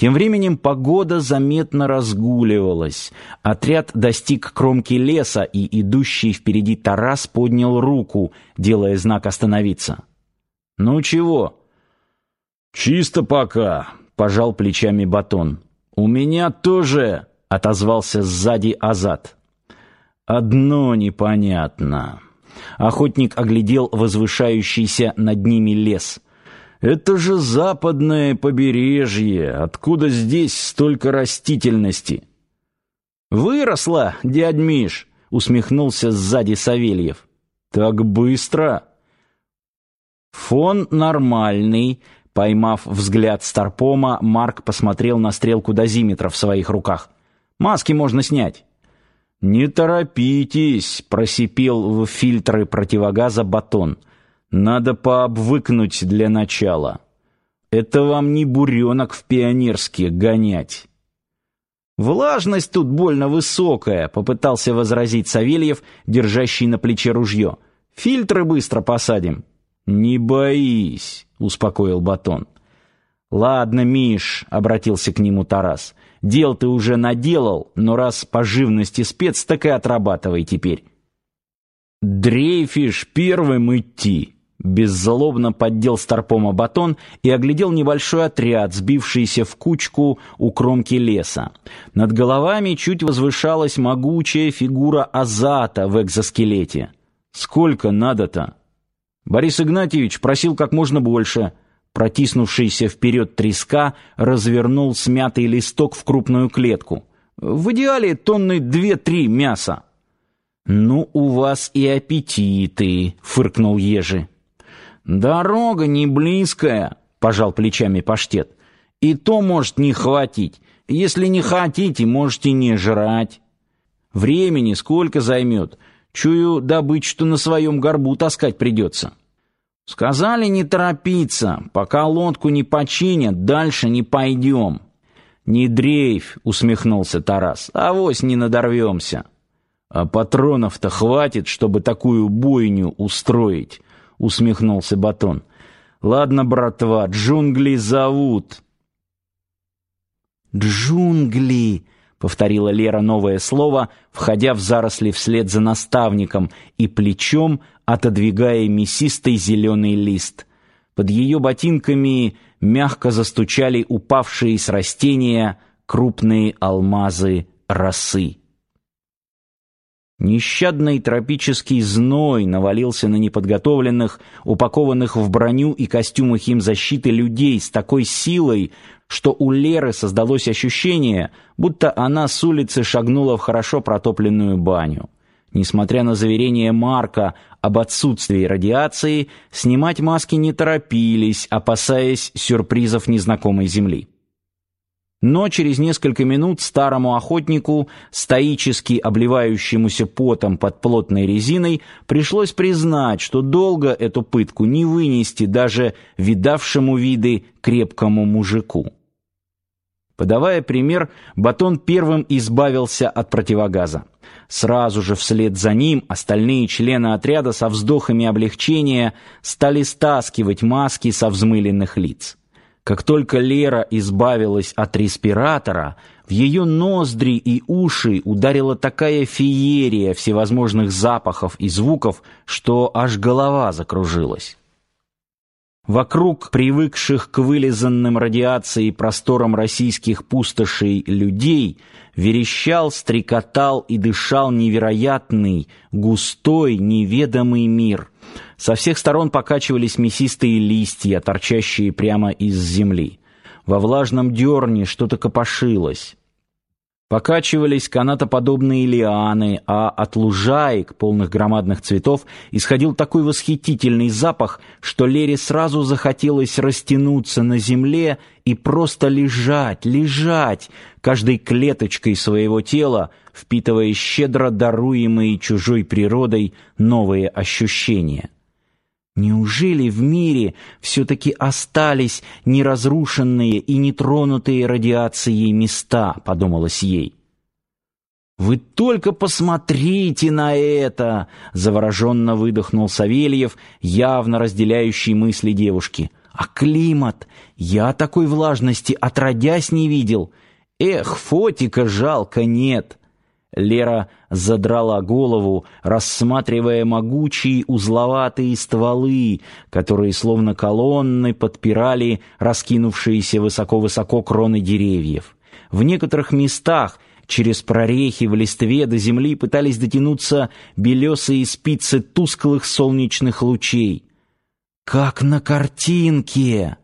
Тем временем погода заметно разгуливалась. Отряд достиг кромки леса, и идущий впереди Тарас поднял руку, делая знак остановиться. «Ну чего?» «Чисто пока», — пожал плечами Батон. «У меня тоже», — отозвался сзади Азат. «Одно непонятно». Охотник оглядел возвышающийся над ними лес — это же западное побережье. Откуда здесь столько растительности? Выросла, дядь Миш, усмехнулся сзади Савельев. Так быстро. Фон нормальный. Поймав взгляд Старпома, Марк посмотрел на стрелку дозиметра в своих руках. Маски можно снять. Не торопитесь, просипел в фильтры противогаза батон. Надо пообвыкнуть для начала. Это вам не буренок в пионерские гонять. Влажность тут больно высокая, попытался возразить Савельев, держащий на плече ружье. Фильтры быстро посадим. Не боись, успокоил Батон. Ладно, Миш, обратился к нему Тарас. Дел ты уже наделал, но раз по живности спец, так и отрабатывай теперь. Дрейфишь первым идти. Беззлобно поддел Старпома батон и оглядел небольшой отряд, сбившийся в кучку у кромки леса. Над головами чуть возвышалась могучая фигура Азата в экзоскелете. Сколько надо-то? Борис Игнатьевич просил как можно больше. Протиснувшийся вперед треска развернул смятый листок в крупную клетку. В идеале тонны две-три мяса. Ну у вас и аппетиты, фыркнул Ежи. Дорога не близкая, пожал плечами паштет. И то может не хватить. Если не хотите, можете не жрать. Времени сколько займет? Чую, добычу-то на своем горбу таскать придется. Сказали не торопиться, пока лодку не починят, дальше не пойдем. Не дрейф, усмехнулся Тарас. Авось не надорвемся. А патронов-то хватит, чтобы такую бойню устроить усмехнулся Батон. Ладно, братва, джунгли зовут. Джунгли, повторила Лера новое слово, входя в заросли вслед за наставником и плечом отодвигая мясистый зеленый лист. Под ее ботинками мягко застучали упавшие с растения крупные алмазы росы. Нещадный тропический зной навалился на неподготовленных, упакованных в броню и костюмы химзащиты людей с такой силой, что у Леры создалось ощущение, будто она с улицы шагнула в хорошо протопленную баню. Несмотря на заверения Марка об отсутствии радиации, снимать маски не торопились, опасаясь сюрпризов незнакомой земли. Но через несколько минут старому охотнику, стоически обливающемуся потом под плотной резиной, пришлось признать, что долго эту пытку не вынести даже видавшему виды крепкому мужику. Подавая пример, Батон первым избавился от противогаза. Сразу же вслед за ним остальные члены отряда со вздохами облегчения стали стаскивать маски со взмыленных лиц. Как только Лера избавилась от респиратора, в ее ноздри и уши ударила такая феерия всевозможных запахов и звуков, что аж голова закружилась. Вокруг привыкших к вылизанным радиацией просторам российских пустошей людей верещал, стрекотал и дышал невероятный, густой, неведомый мир. Со всех сторон покачивались мясистые листья, торчащие прямо из земли. Во влажном дерне что-то копошилось. Покачивались канатоподобные лианы, а от лужаек, полных громадных цветов, исходил такой восхитительный запах, что Лере сразу захотелось растянуться на земле и просто лежать, лежать, каждой клеточкой своего тела, впитывая щедро даруемые чужой природой новые ощущения. Неужели в мире все-таки остались неразрушенные и нетронутые радиацией места, подумалось ей. Вы только посмотрите на это, завороженно выдохнул Савельев, явно разделяющий мысли девушки. А климат? Я такой влажности отродясь не видел. Эх, фотика жалко нет. Лера задрала голову, рассматривая могучие узловатые стволы, которые словно колонны подпирали раскинувшиеся высоко-высоко кроны деревьев. В некоторых местах через прорехи в листве до земли пытались дотянуться белесые спицы тусклых солнечных лучей. Как на картинке!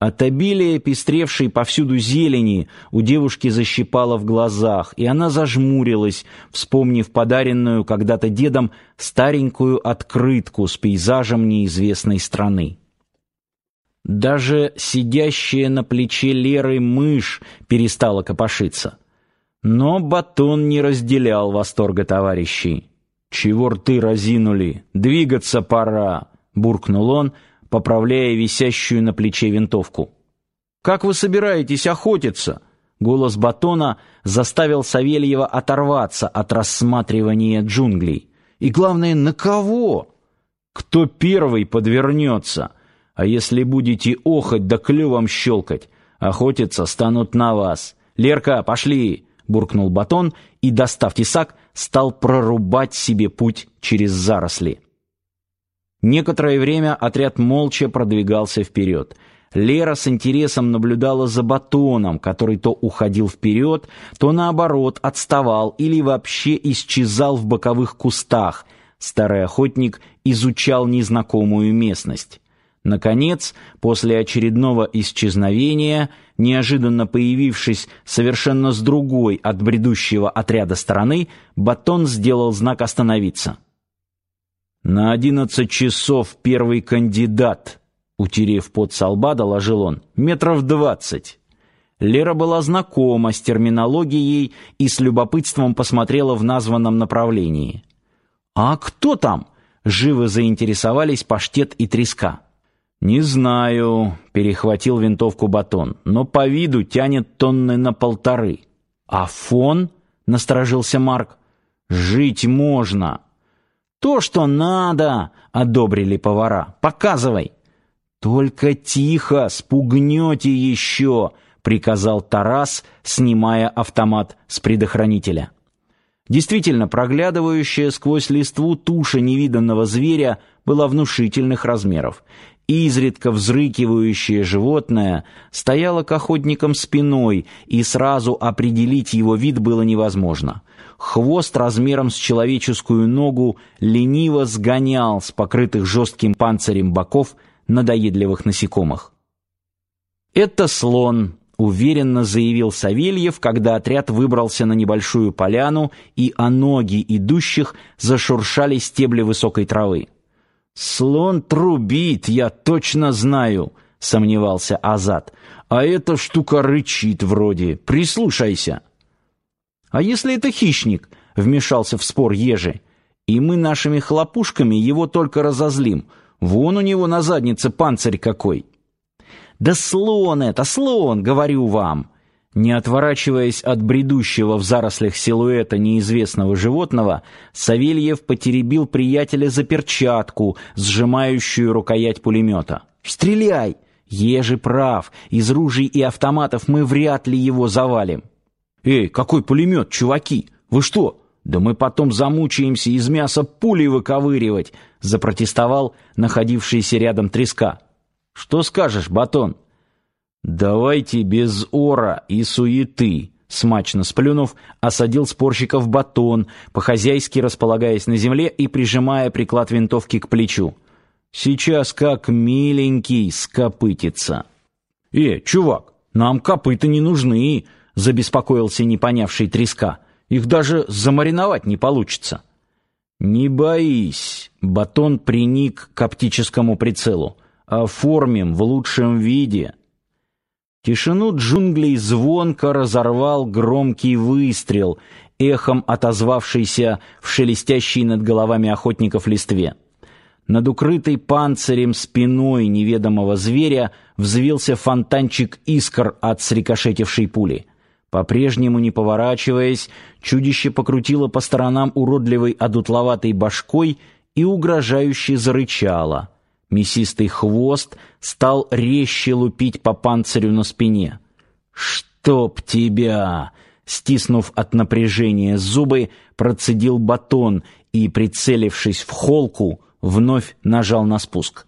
От обилия пестревшей повсюду зелени у девушки защипало в глазах, и она зажмурилась, вспомнив подаренную когда-то дедом старенькую открытку с пейзажем неизвестной страны. Даже сидящая на плече Леры мышь перестала копошиться. Но батон не разделял восторга товарищей. «Чего рты разинули? Двигаться пора!» — буркнул он — поправляя висящую на плече винтовку. «Как вы собираетесь охотиться?» Голос Батона заставил Савельева оторваться от рассматривания джунглей. «И главное, на кого?» «Кто первый подвернется? А если будете охать да клювом щелкать, охотиться станут на вас. Лерка, пошли!» буркнул Батон и, достав тесак, стал прорубать себе путь через заросли. Некоторое время отряд молча продвигался вперед. Лера с интересом наблюдала за Батоном, который то уходил вперед, то наоборот отставал или вообще исчезал в боковых кустах. Старый охотник изучал незнакомую местность. Наконец, после очередного исчезновения, неожиданно появившись совершенно с другой от бредущего отряда стороны, Батон сделал знак остановиться. На одиннадцать часов первый кандидат, утерев пот со лба, доложил он. Метров двадцать. Лера была знакома с терминологией и с любопытством посмотрела в названном направлении. А кто там? живо заинтересовались паштет и треска. Не знаю, перехватил винтовку батон, но по виду тянет тонны на полторы. А фон? насторожился Марк. Жить можно. То, что надо, одобрили повара. Показывай. Только тихо, спугнете еще, приказал Тарас, снимая автомат с предохранителя. Действительно, проглядывающая сквозь листву туша невиданного зверя была внушительных размеров. Изредка взрыкивающее животное стояло к охотникам спиной, и сразу определить его вид было невозможно. Хвост размером с человеческую ногу лениво сгонял с покрытых жестким панцирем боков надоедливых насекомых. «Это слон», — уверенно заявил Савельев, когда отряд выбрался на небольшую поляну, и о ноги идущих зашуршали стебли высокой травы. «Слон трубит, я точно знаю», — сомневался Азат. «А эта штука рычит вроде. Прислушайся». А если это хищник? Вмешался в спор Ежи. И мы нашими хлопушками его только разозлим. Вон у него на заднице панцирь какой. Да слон это, слон, говорю вам. Не отворачиваясь от бредущего в зарослях силуэта неизвестного животного, Савельев потеребил приятеля за перчатку, сжимающую рукоять пулемета. «Стреляй! Ежи прав, из ружей и автоматов мы вряд ли его завалим». «Эй, какой пулемет, чуваки? Вы что? Да мы потом замучаемся из мяса пули выковыривать!» запротестовал находившийся рядом треска. «Что скажешь, Батон?» «Давайте без ора и суеты», смачно сплюнув, осадил спорщиков батон, по-хозяйски располагаясь на земле и прижимая приклад винтовки к плечу. «Сейчас как миленький скопытится». «Э, чувак, нам копыта не нужны», забеспокоился не понявший треска. Их даже замариновать не получится. Не боись, батон приник к оптическому прицелу. Оформим в лучшем виде. Тишину джунглей звонко разорвал громкий выстрел, эхом отозвавшийся в шелестящей над головами охотников листве. Над укрытой панцирем спиной неведомого зверя взвился фонтанчик искр от срикошетившей пули. По-прежнему не поворачиваясь, чудище покрутило по сторонам уродливой одутловатой башкой и угрожающе зарычало. Мясистый хвост стал резче лупить по панцирю на спине. «Чтоб тебя!» Стиснув от напряжения зубы, процедил батон и, прицелившись в холку, вновь нажал на спуск.